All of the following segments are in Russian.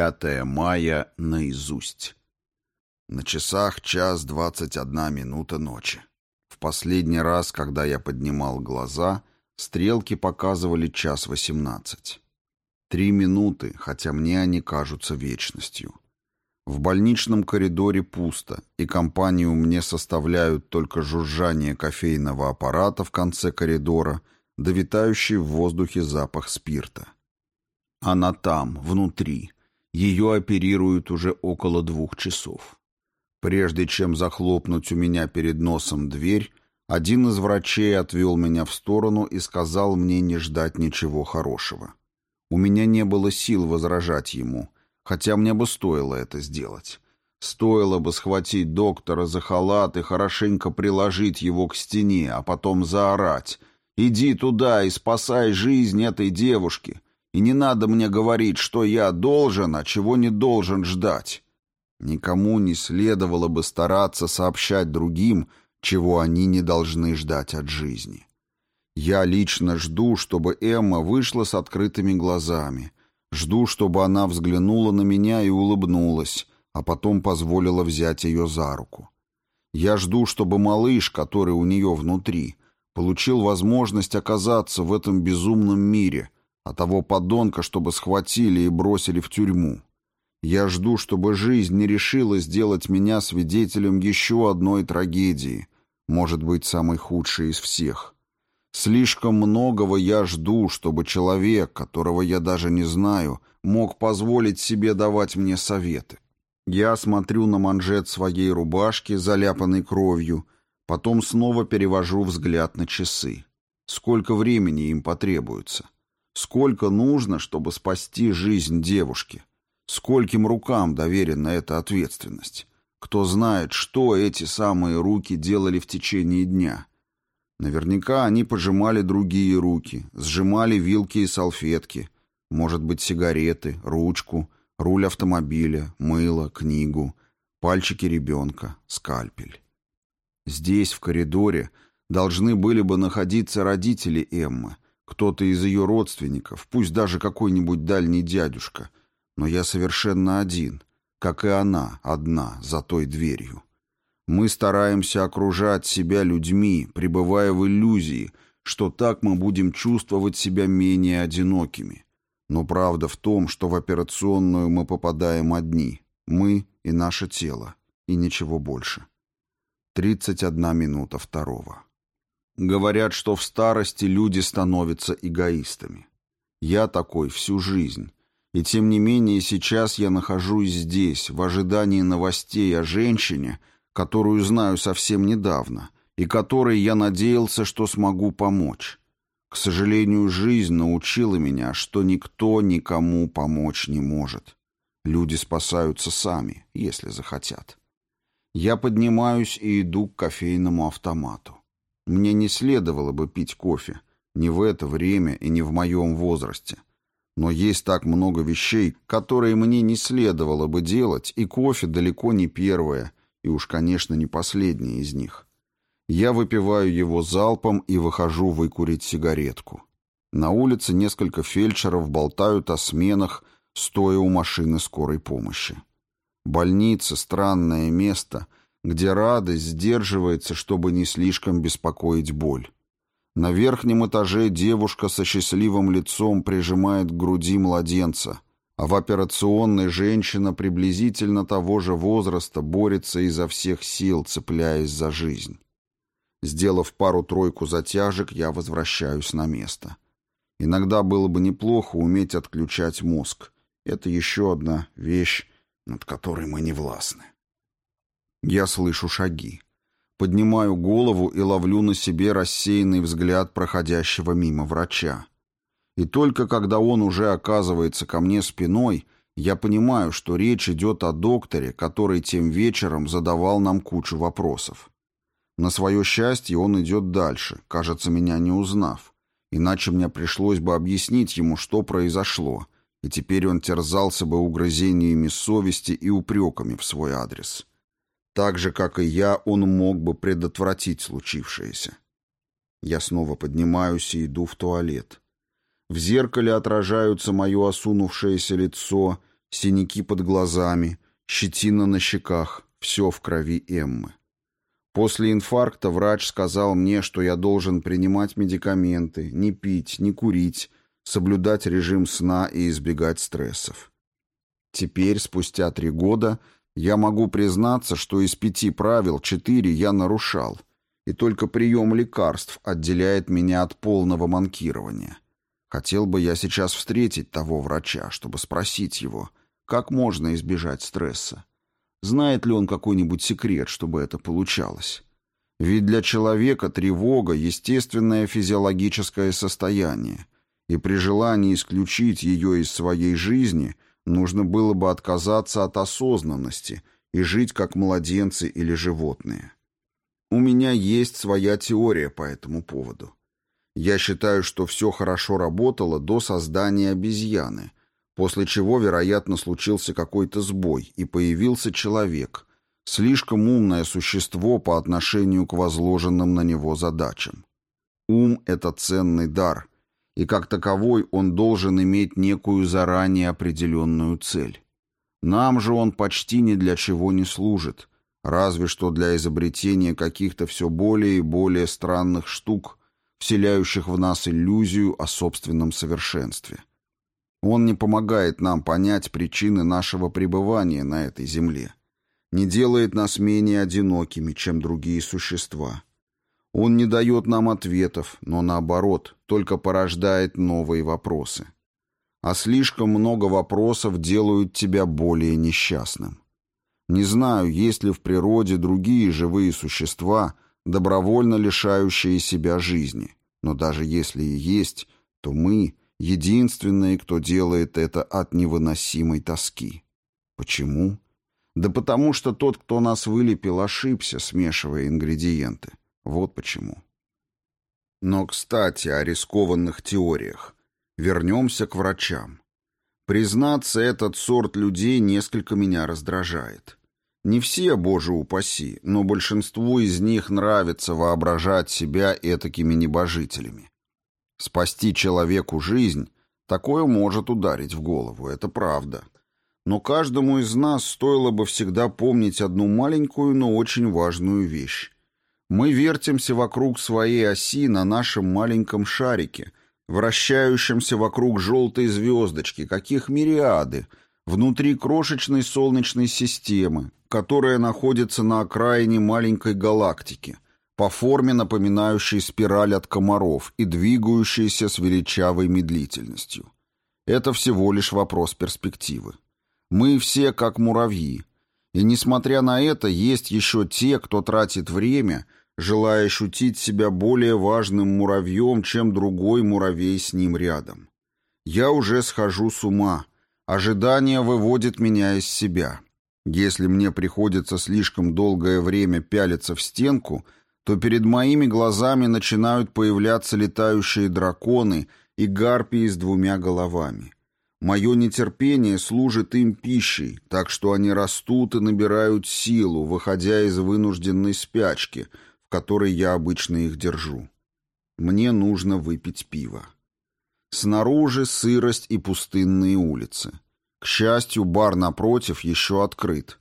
5 мая наизусть. На часах час двадцать одна минута ночи. В последний раз, когда я поднимал глаза, стрелки показывали час восемнадцать. Три минуты, хотя мне они кажутся вечностью. В больничном коридоре пусто, и компанию мне составляют только жужжание кофейного аппарата в конце коридора, довитающий в воздухе запах спирта. Она там, внутри. Ее оперируют уже около двух часов. Прежде чем захлопнуть у меня перед носом дверь, один из врачей отвел меня в сторону и сказал мне не ждать ничего хорошего. У меня не было сил возражать ему, хотя мне бы стоило это сделать. Стоило бы схватить доктора за халат и хорошенько приложить его к стене, а потом заорать «Иди туда и спасай жизнь этой девушки!» И не надо мне говорить, что я должен, а чего не должен ждать. Никому не следовало бы стараться сообщать другим, чего они не должны ждать от жизни. Я лично жду, чтобы Эмма вышла с открытыми глазами. Жду, чтобы она взглянула на меня и улыбнулась, а потом позволила взять ее за руку. Я жду, чтобы малыш, который у нее внутри, получил возможность оказаться в этом безумном мире — а того подонка, чтобы схватили и бросили в тюрьму. Я жду, чтобы жизнь не решила сделать меня свидетелем еще одной трагедии, может быть, самой худшей из всех. Слишком многого я жду, чтобы человек, которого я даже не знаю, мог позволить себе давать мне советы. Я смотрю на манжет своей рубашки, заляпанной кровью, потом снова перевожу взгляд на часы. Сколько времени им потребуется? Сколько нужно, чтобы спасти жизнь девушки? Скольким рукам доверена эта ответственность? Кто знает, что эти самые руки делали в течение дня? Наверняка они пожимали другие руки, сжимали вилки и салфетки, может быть, сигареты, ручку, руль автомобиля, мыло, книгу, пальчики ребенка, скальпель. Здесь, в коридоре, должны были бы находиться родители Эммы, кто-то из ее родственников, пусть даже какой-нибудь дальний дядюшка. Но я совершенно один, как и она, одна, за той дверью. Мы стараемся окружать себя людьми, пребывая в иллюзии, что так мы будем чувствовать себя менее одинокими. Но правда в том, что в операционную мы попадаем одни, мы и наше тело, и ничего больше. 31 минута второго. Говорят, что в старости люди становятся эгоистами. Я такой всю жизнь. И тем не менее сейчас я нахожусь здесь, в ожидании новостей о женщине, которую знаю совсем недавно, и которой я надеялся, что смогу помочь. К сожалению, жизнь научила меня, что никто никому помочь не может. Люди спасаются сами, если захотят. Я поднимаюсь и иду к кофейному автомату. Мне не следовало бы пить кофе, не в это время и не в моем возрасте. Но есть так много вещей, которые мне не следовало бы делать, и кофе далеко не первое, и уж, конечно, не последнее из них. Я выпиваю его залпом и выхожу выкурить сигаретку. На улице несколько фельдшеров болтают о сменах, стоя у машины скорой помощи. Больница — странное место — где радость сдерживается, чтобы не слишком беспокоить боль. На верхнем этаже девушка со счастливым лицом прижимает к груди младенца, а в операционной женщина приблизительно того же возраста борется изо всех сил, цепляясь за жизнь. Сделав пару-тройку затяжек, я возвращаюсь на место. Иногда было бы неплохо уметь отключать мозг. Это еще одна вещь, над которой мы не властны. Я слышу шаги. Поднимаю голову и ловлю на себе рассеянный взгляд проходящего мимо врача. И только когда он уже оказывается ко мне спиной, я понимаю, что речь идет о докторе, который тем вечером задавал нам кучу вопросов. На свое счастье он идет дальше, кажется, меня не узнав. Иначе мне пришлось бы объяснить ему, что произошло, и теперь он терзался бы угрызениями совести и упреками в свой адрес. Так же, как и я, он мог бы предотвратить случившееся. Я снова поднимаюсь и иду в туалет. В зеркале отражаются мое осунувшееся лицо Синяки под глазами, щетина на щеках, все в крови Эммы. После инфаркта врач сказал мне, что я должен принимать медикаменты, не пить, не курить, соблюдать режим сна и избегать стрессов. Теперь, спустя три года, я могу признаться, что из пяти правил четыре я нарушал, и только прием лекарств отделяет меня от полного манкирования. Хотел бы я сейчас встретить того врача, чтобы спросить его, как можно избежать стресса. Знает ли он какой-нибудь секрет, чтобы это получалось? Ведь для человека тревога – естественное физиологическое состояние, и при желании исключить ее из своей жизни нужно было бы отказаться от осознанности и жить как младенцы или животные. У меня есть своя теория по этому поводу. Я считаю, что все хорошо работало до создания обезьяны, после чего, вероятно, случился какой-то сбой, и появился человек, слишком умное существо по отношению к возложенным на него задачам. Ум — это ценный дар, и как таковой он должен иметь некую заранее определенную цель. Нам же он почти ни для чего не служит, разве что для изобретения каких-то все более и более странных штук, вселяющих в нас иллюзию о собственном совершенстве. Он не помогает нам понять причины нашего пребывания на этой земле, не делает нас менее одинокими, чем другие существа. Он не дает нам ответов, но наоборот, только порождает новые вопросы. А слишком много вопросов делают тебя более несчастным. Не знаю, есть ли в природе другие живые существа, добровольно лишающие себя жизни, но даже если и есть, то мы — единственные, кто делает это от невыносимой тоски. Почему? Да потому что тот, кто нас вылепил, ошибся, смешивая ингредиенты. Вот почему. Но, кстати, о рискованных теориях. Вернемся к врачам. Признаться, этот сорт людей несколько меня раздражает. Не все, боже упаси, но большинству из них нравится воображать себя этакими небожителями. Спасти человеку жизнь – такое может ударить в голову, это правда. Но каждому из нас стоило бы всегда помнить одну маленькую, но очень важную вещь. Мы вертимся вокруг своей оси на нашем маленьком шарике, вращающемся вокруг желтой звездочки, каких мириады, внутри крошечной солнечной системы, которая находится на окраине маленькой галактики, по форме напоминающей спираль от комаров и двигающейся с величавой медлительностью. Это всего лишь вопрос перспективы. Мы все как муравьи, и несмотря на это, есть еще те, кто тратит время, желая ощутить себя более важным муравьем, чем другой муравей с ним рядом. Я уже схожу с ума. Ожидание выводит меня из себя. Если мне приходится слишком долгое время пялиться в стенку, то перед моими глазами начинают появляться летающие драконы и гарпии с двумя головами. Мое нетерпение служит им пищей, так что они растут и набирают силу, выходя из вынужденной спячки, которой я обычно их держу. Мне нужно выпить пиво. Снаружи сырость и пустынные улицы. К счастью, бар напротив еще открыт.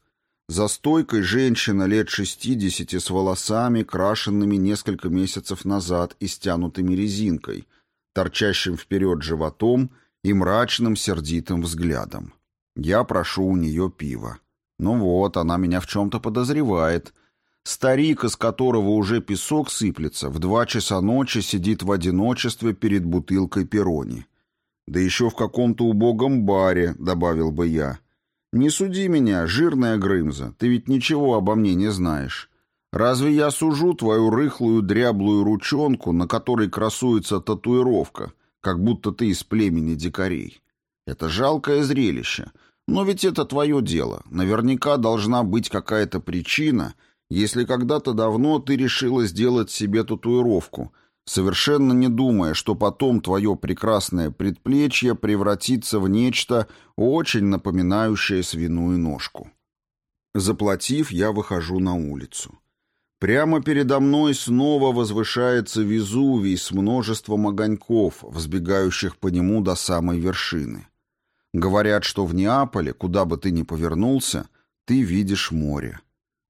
За стойкой женщина лет шестидесяти с волосами, крашенными несколько месяцев назад и стянутыми резинкой, торчащим вперед животом и мрачным сердитым взглядом. Я прошу у нее пива. Ну вот, она меня в чем-то подозревает. Старик, из которого уже песок сыплется, в два часа ночи сидит в одиночестве перед бутылкой перони. Да еще в каком-то убогом баре, добавил бы я. Не суди меня, жирная Грымза, ты ведь ничего обо мне не знаешь. Разве я сужу твою рыхлую дряблую ручонку, на которой красуется татуировка, как будто ты из племени дикарей? Это жалкое зрелище. Но ведь это твое дело. Наверняка должна быть какая-то причина, если когда-то давно ты решила сделать себе татуировку — совершенно не думая, что потом твое прекрасное предплечье превратится в нечто очень напоминающее свиную ножку. Заплатив, я выхожу на улицу. Прямо передо мной снова возвышается Везувий с множеством огоньков, взбегающих по нему до самой вершины. Говорят, что в Неаполе, куда бы ты ни повернулся, ты видишь море.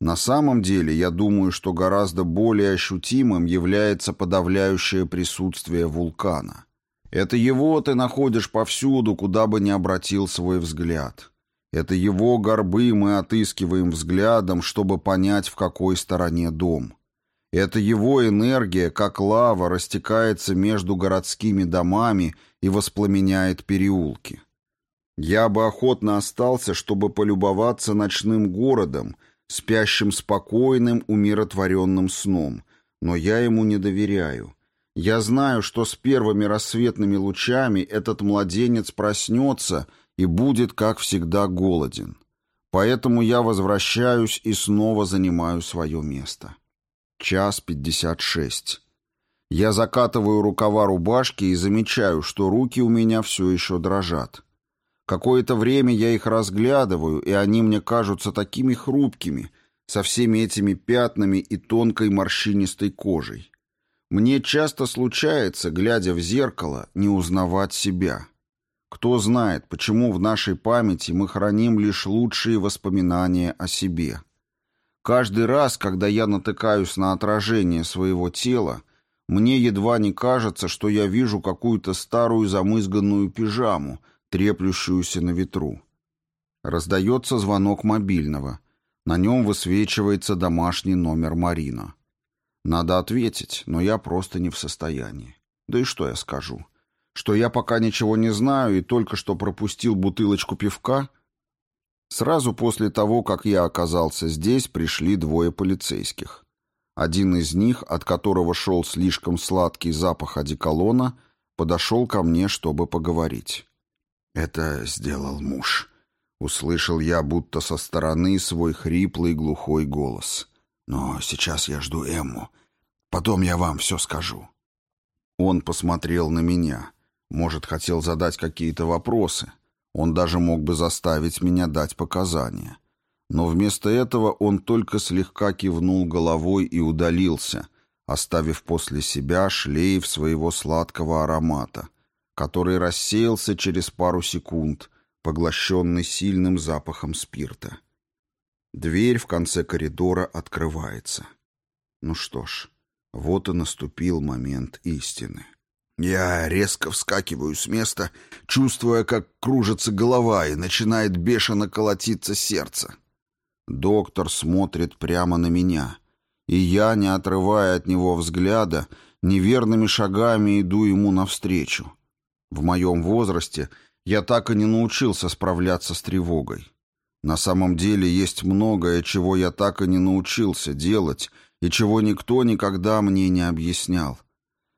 На самом деле, я думаю, что гораздо более ощутимым является подавляющее присутствие вулкана. Это его ты находишь повсюду, куда бы ни обратил свой взгляд. Это его горбы мы отыскиваем взглядом, чтобы понять, в какой стороне дом. Это его энергия, как лава, растекается между городскими домами и воспламеняет переулки. Я бы охотно остался, чтобы полюбоваться ночным городом, спящим спокойным, умиротворенным сном, но я ему не доверяю. Я знаю, что с первыми рассветными лучами этот младенец проснется и будет, как всегда, голоден. Поэтому я возвращаюсь и снова занимаю свое место. Час пятьдесят шесть. Я закатываю рукава рубашки и замечаю, что руки у меня все еще дрожат. Какое-то время я их разглядываю, и они мне кажутся такими хрупкими, со всеми этими пятнами и тонкой морщинистой кожей. Мне часто случается, глядя в зеркало, не узнавать себя. Кто знает, почему в нашей памяти мы храним лишь лучшие воспоминания о себе. Каждый раз, когда я натыкаюсь на отражение своего тела, мне едва не кажется, что я вижу какую-то старую замызганную пижаму, треплющуюся на ветру. Раздается звонок мобильного. На нем высвечивается домашний номер Марина. Надо ответить, но я просто не в состоянии. Да и что я скажу? Что я пока ничего не знаю и только что пропустил бутылочку пивка? Сразу после того, как я оказался здесь, пришли двое полицейских. Один из них, от которого шел слишком сладкий запах одеколона, подошел ко мне, чтобы поговорить. «Это сделал муж», — услышал я будто со стороны свой хриплый глухой голос. «Но сейчас я жду Эмму. Потом я вам все скажу». Он посмотрел на меня. Может, хотел задать какие-то вопросы. Он даже мог бы заставить меня дать показания. Но вместо этого он только слегка кивнул головой и удалился, оставив после себя шлейф своего сладкого аромата — который рассеялся через пару секунд, поглощенный сильным запахом спирта. Дверь в конце коридора открывается. Ну что ж, вот и наступил момент истины. Я резко вскакиваю с места, чувствуя, как кружится голова и начинает бешено колотиться сердце. Доктор смотрит прямо на меня, и я, не отрывая от него взгляда, неверными шагами иду ему навстречу. В моем возрасте я так и не научился справляться с тревогой. На самом деле есть многое, чего я так и не научился делать и чего никто никогда мне не объяснял.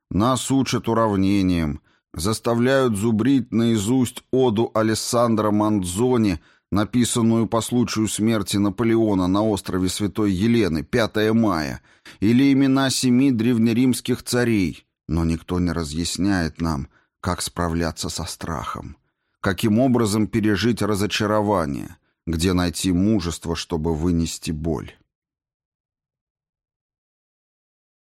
Нас учат уравнением, заставляют зубрить наизусть оду Алессандро Мандзони, написанную по случаю смерти Наполеона на острове Святой Елены, 5 мая, или имена семи древнеримских царей, но никто не разъясняет нам – как справляться со страхом? Каким образом пережить разочарование? Где найти мужество, чтобы вынести боль?